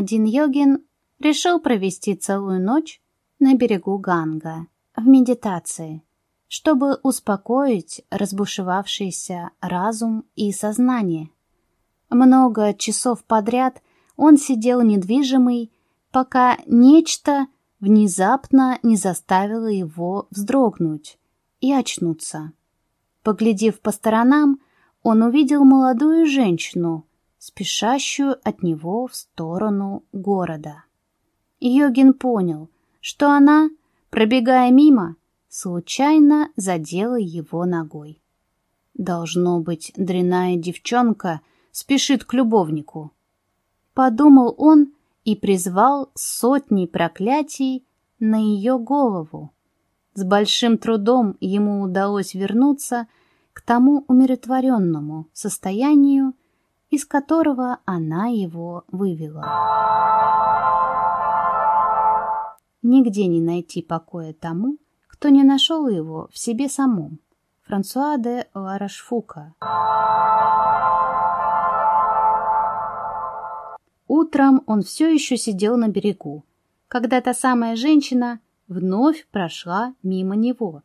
один йогин решил провести целую ночь на берегу Ганга в медитации, чтобы успокоить разбушевавшийся разум и сознание. Много часов подряд он сидел недвижимый, пока нечто внезапно не заставило его вздрогнуть и очнуться. Поглядев по сторонам, он увидел молодую женщину, спешащую от него в сторону города. Йогин понял, что она, пробегая мимо, случайно задела его ногой. Должно быть, дряная девчонка спешит к любовнику. Подумал он и призвал сотни проклятий на ее голову. С большим трудом ему удалось вернуться к тому умиротворенному состоянию, из которого она его вывела. Нигде не найти покоя тому, кто не нашел его в себе самом. Франсуа де Ларашфука. Утром он все еще сидел на берегу, когда та самая женщина вновь прошла мимо него.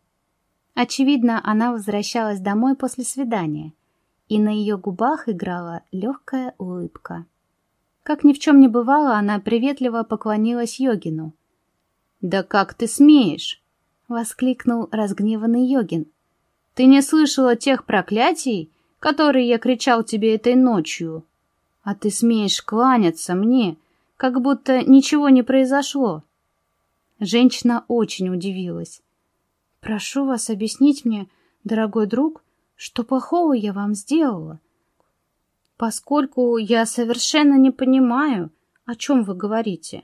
Очевидно, она возвращалась домой после свидания, и на ее губах играла легкая улыбка. Как ни в чем не бывало, она приветливо поклонилась Йогину. «Да как ты смеешь?» — воскликнул разгневанный Йогин. «Ты не слышала тех проклятий, которые я кричал тебе этой ночью? А ты смеешь кланяться мне, как будто ничего не произошло?» Женщина очень удивилась. «Прошу вас объяснить мне, дорогой друг, что плохого я вам сделала, поскольку я совершенно не понимаю, о чем вы говорите».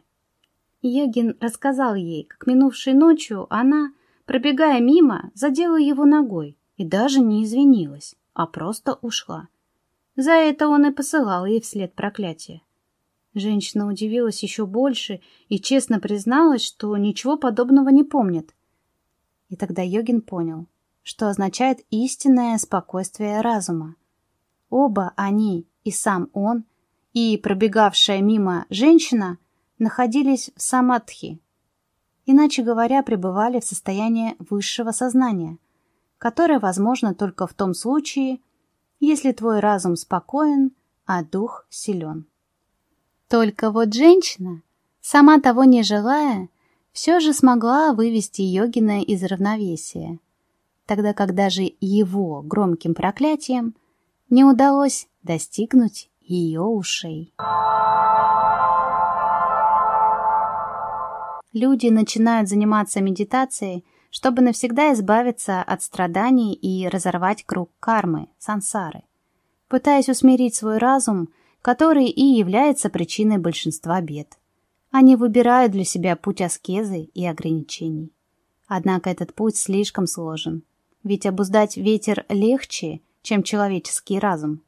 Йогин рассказал ей, как минувшей ночью она, пробегая мимо, задела его ногой и даже не извинилась, а просто ушла. За это он и посылал ей вслед проклятие. Женщина удивилась еще больше и честно призналась, что ничего подобного не помнит. И тогда Йогин понял, что означает истинное спокойствие разума. Оба они, и сам он, и пробегавшая мимо женщина, находились в самадхи, иначе говоря, пребывали в состоянии высшего сознания, которое возможно только в том случае, если твой разум спокоен, а дух силен. Только вот женщина, сама того не желая, все же смогла вывести йогина из равновесия, тогда как даже его громким проклятием не удалось достигнуть ее ушей. Люди начинают заниматься медитацией, чтобы навсегда избавиться от страданий и разорвать круг кармы, сансары. Пытаясь усмирить свой разум – который и является причиной большинства бед. Они выбирают для себя путь аскезы и ограничений. Однако этот путь слишком сложен, ведь обуздать ветер легче, чем человеческий разум,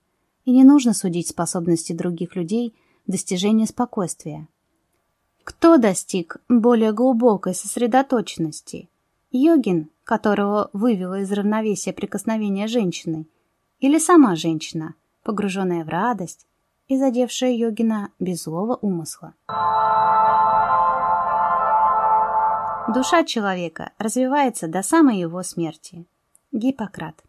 и не нужно судить способности других людей в достижении спокойствия. Кто достиг более глубокой сосредоточенности? Йогин, которого вывело из равновесия прикосновения женщины, или сама женщина, погруженная в радость, и задевшая йогина без злого умысла. Душа человека развивается до самой его смерти. Гиппократ.